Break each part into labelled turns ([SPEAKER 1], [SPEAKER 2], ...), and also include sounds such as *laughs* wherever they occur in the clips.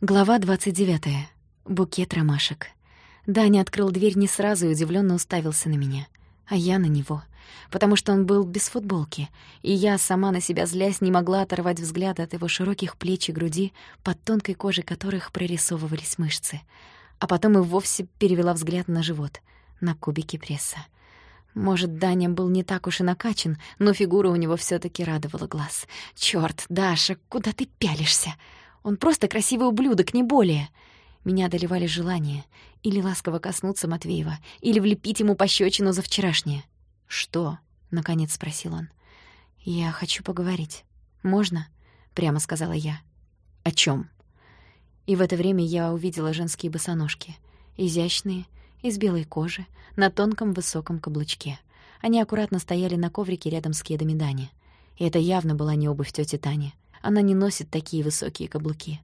[SPEAKER 1] Глава 29. Букет ромашек. Даня открыл дверь не сразу и удивлённо уставился на меня, а я на него, потому что он был без футболки, и я, сама на себя злясь, не могла оторвать взгляд от его широких плеч и груди, под тонкой кожей которых прорисовывались мышцы. А потом и вовсе перевела взгляд на живот, на кубики пресса. Может, Даня был не так уж и накачан, но фигура у него всё-таки радовала глаз. «Чёрт, Даша, куда ты пялишься?» Он просто красивый ублюдок, не более. Меня одолевали желания или ласково коснуться Матвеева, или влепить ему пощечину за вчерашнее. «Что?» — наконец спросил он. «Я хочу поговорить. Можно?» — прямо сказала я. «О чем? И в это время я увидела женские босоножки. Изящные, из белой кожи, на тонком высоком каблучке. Они аккуратно стояли на коврике рядом с кедами Дани. И это явно была не обувь тёти Тани. Она не носит такие высокие каблуки.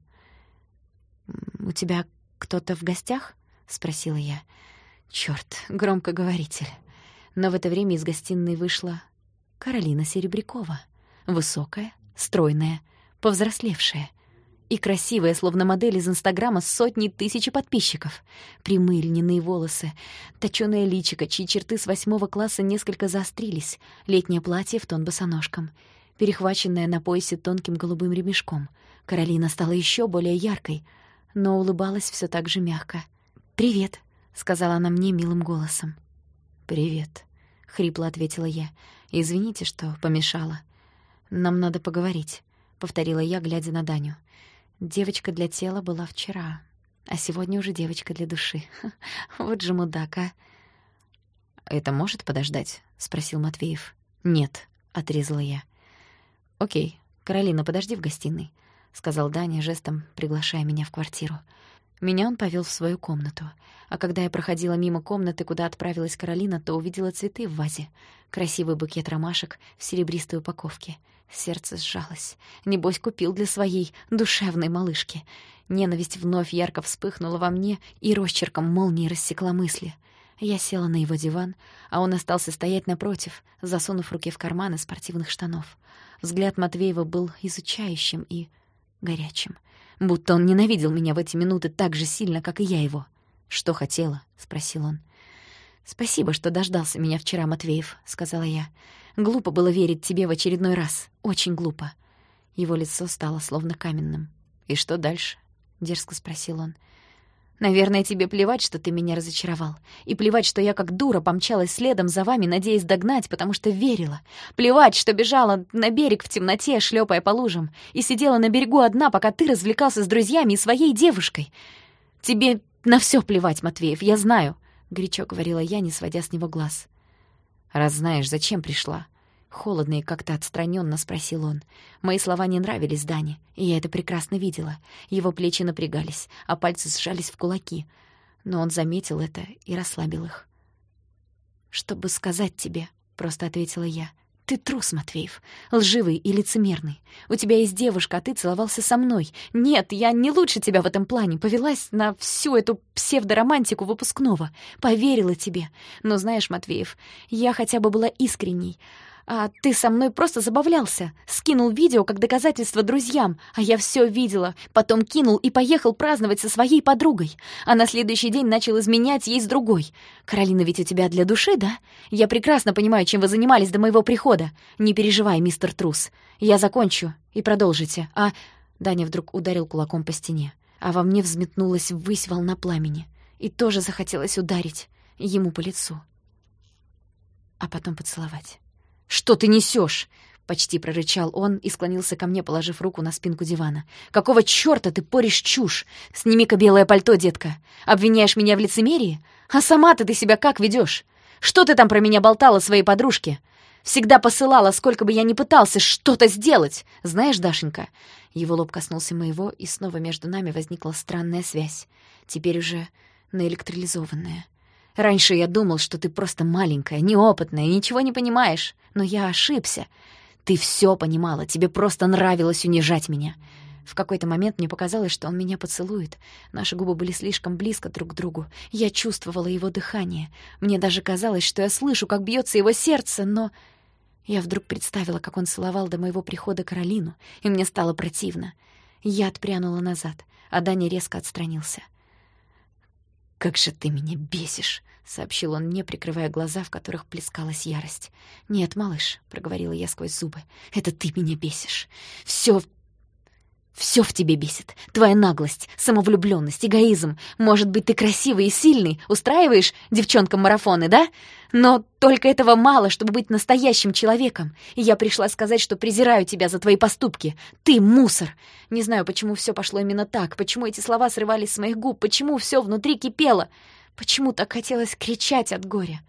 [SPEAKER 1] «У тебя кто-то в гостях?» — спросила я. Чёрт, громкоговоритель. Но в это время из гостиной вышла Каролина Серебрякова. Высокая, стройная, повзрослевшая и красивая, словно модель из Инстаграма с сотней тысяч подписчиков. Прямые льняные волосы, точёное личико, чьи черты с восьмого класса несколько заострились, летнее платье в тон босоножкам — перехваченная на поясе тонким голубым ремешком. Каролина стала еще более яркой, но улыбалась все так же мягко. «Привет», — сказала она мне милым голосом. «Привет», — хрипло ответила я. «Извините, что помешала. Нам надо поговорить», — повторила я, глядя на Даню. «Девочка для тела была вчера, а сегодня уже девочка для души. *laughs* Вот же мудак, а!» «Это может подождать?» — спросил Матвеев. «Нет», — отрезала я. «Окей, Каролина, подожди в гостиной», — сказал Даня жестом, приглашая меня в квартиру. Меня он повел в свою комнату, а когда я проходила мимо комнаты, куда отправилась Каролина, то увидела цветы в вазе, красивый букет ромашек в серебристой упаковке. Сердце сжалось. Небось, купил для своей душевной малышки. Ненависть вновь ярко вспыхнула во мне и росчерком молнии рассекла мысли — я села на его диван, а он остался стоять напротив, засунув руки в карманы спортивных штанов. Взгляд Матвеева был изучающим и горячим. Будто он ненавидел меня в эти минуты так же сильно, как и я его. «Что хотела?» — спросил он. «Спасибо, что дождался меня вчера, Матвеев», — сказала я. «Глупо было верить тебе в очередной раз. Очень глупо». Его лицо стало словно каменным. «И что дальше?» — дерзко спросил он. Наверное, тебе плевать, что ты меня разочаровал. И плевать, что я как дура помчалась следом за вами, надеясь догнать, потому что верила. Плевать, что бежала на берег в темноте, шлепая по лужам, и сидела на берегу одна, пока ты развлекался с друзьями и своей девушкой. Тебе на все плевать, Матвеев, я знаю, — горячо говорила я, не сводя с него глаз. «Раз знаешь, зачем пришла?» Холодно и как-то отстраненно спросил он. Мои слова не нравились Дане, и я это прекрасно видела. Его плечи напрягались, а пальцы сжались в кулаки. Но он заметил это и расслабил их. «Чтобы сказать тебе», — просто ответила я. «Ты трус, Матвеев, лживый и лицемерный. У тебя есть девушка, а ты целовался со мной. Нет, я не лучше тебя в этом плане. Повелась на всю эту псевдоромантику выпускного. Поверила тебе. Но знаешь, Матвеев, я хотя бы была искренней. А ты со мной просто забавлялся. Скинул видео как доказательство друзьям, а я все видела. Потом кинул и поехал праздновать со своей подругой. А на следующий день начал изменять ей с другой. Каролина ведь у тебя для души, да? Я прекрасно понимаю, чем вы занимались до моего прихода. Не переживай, мистер Трус. Я закончу и продолжите. А... Даня вдруг ударил кулаком по стене. А во мне взметнулась ввысь волна пламени. И тоже захотелось ударить ему по лицу. А потом поцеловать. «Что ты несешь? почти прорычал он и склонился ко мне, положив руку на спинку дивана. «Какого чёрта ты поришь чушь? Сними-ка белое пальто, детка. Обвиняешь меня в лицемерии? А сама-то ты себя как ведёшь? Что ты там про меня болтала своей подружке? Всегда посылала, сколько бы я ни пытался что-то сделать. Знаешь, Дашенька...» Его лоб коснулся моего, и снова между нами возникла странная связь. Теперь уже наэлектролизованная. Раньше я думал, что ты просто маленькая, неопытная, ничего не понимаешь. Но я ошибся. Ты все понимала, тебе просто нравилось унижать меня. В какой-то момент мне показалось, что он меня поцелует. Наши губы были слишком близко друг к другу. Я чувствовала его дыхание. Мне даже казалось, что я слышу, как бьется его сердце, но... Я вдруг представила, как он целовал до моего прихода Каролину, и мне стало противно. Я отпрянула назад, а Даня резко отстранился. «Как же ты меня бесишь!» — сообщил он мне, прикрывая глаза, в которых плескалась ярость. «Нет, малыш», — проговорила я сквозь зубы, — «это ты меня бесишь. Всё все в тебе бесит. Твоя наглость, самовлюбленность, эгоизм. Может быть, ты красивый и сильный, устраиваешь девчонкам марафоны, да? Но только этого мало, чтобы быть настоящим человеком. И я пришла сказать, что презираю тебя за твои поступки. Ты мусор. Не знаю, почему все пошло именно так, почему эти слова срывались с моих губ, почему все внутри кипело, почему так хотелось кричать от горя.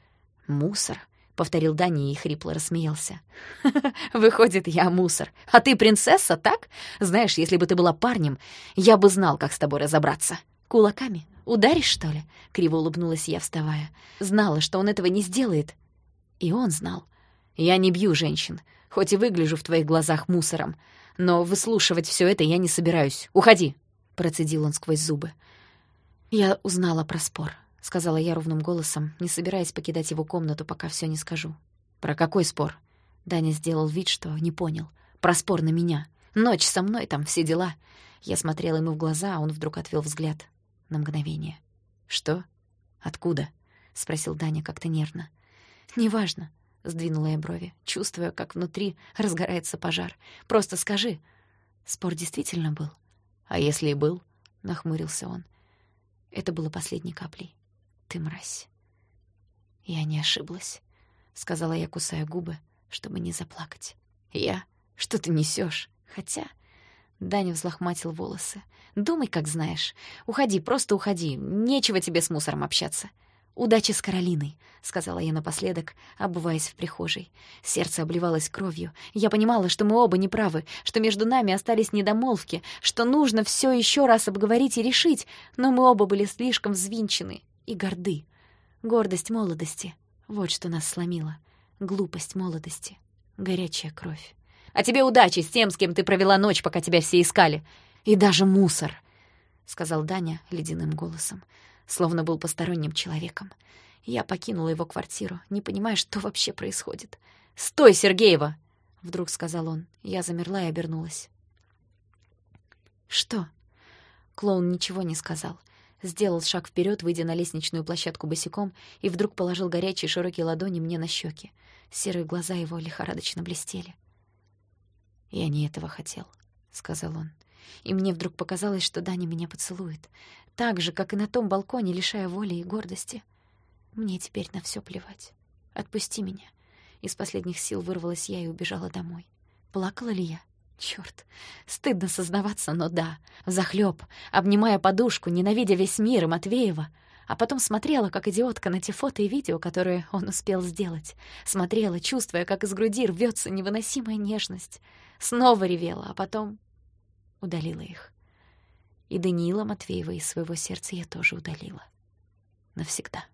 [SPEAKER 1] Мусор. — повторил Дани и хрипло рассмеялся. *laughs* «Выходит, я мусор. А ты принцесса, так? Знаешь, если бы ты была парнем, я бы знал, как с тобой разобраться. Кулаками? Ударишь, что ли?» — криво улыбнулась я, вставая. Знала, что он этого не сделает. И он знал. «Я не бью женщин, хоть и выгляжу в твоих глазах мусором. Но выслушивать все это я не собираюсь. Уходи!» — процедил он сквозь зубы. Я узнала про спор сказала я ровным голосом, не собираясь покидать его комнату, пока все не скажу. Про какой спор? Даня сделал вид, что не понял. Про спор на меня. Ночь со мной, там все дела. Я смотрела ему в глаза, а он вдруг отвел взгляд. На мгновение. «Что? Откуда?» — спросил Даня как-то нервно. «Неважно», — сдвинула я брови, чувствуя, как внутри разгорается пожар. «Просто скажи». Спор действительно был. «А если и был?» — нахмурился он. Это было последней каплей. Ты мразь. Я не ошиблась, сказала я, кусая губы, чтобы не заплакать. Я? Что ты несешь? Хотя Даня взлохматил волосы. Думай, как знаешь. Уходи, просто уходи. Нечего тебе с мусором общаться. «Удачи с Каролиной», — сказала я напоследок, обуваясь в прихожей. Сердце обливалось кровью. Я понимала, что мы оба неправы, что между нами остались недомолвки, что нужно все еще раз обговорить и решить, но мы оба были слишком взвинчены и горды. Гордость молодости — вот что нас сломило. Глупость молодости, горячая кровь. «А тебе удачи с тем, с кем ты провела ночь, пока тебя все искали. И даже мусор!» — сказал Даня ледяным голосом, словно был посторонним человеком. Я покинула его квартиру, не понимая, что вообще происходит. «Стой, Сергеева!» — вдруг сказал он. Я замерла и обернулась. «Что?» Клоун ничего не сказал сделал шаг вперед, выйдя на лестничную площадку босиком, и вдруг положил горячие широкие ладони мне на щеки. Серые глаза его лихорадочно блестели. «Я не этого хотел», — сказал он. И мне вдруг показалось, что Даня меня поцелует. Так же, как и на том балконе, лишая воли и гордости. Мне теперь на все плевать. Отпусти меня. Из последних сил вырвалась я и убежала домой. Плакала ли я? Чёрт, стыдно сознаваться, но да, захлёб, обнимая подушку, ненавидя весь мир и Матвеева, а потом смотрела, как идиотка, на те фото и видео, которые он успел сделать. Смотрела, чувствуя, как из груди рвётся невыносимая нежность. Снова ревела, а потом удалила их. И Даниила Матвеева из своего сердца я тоже удалила. Навсегда.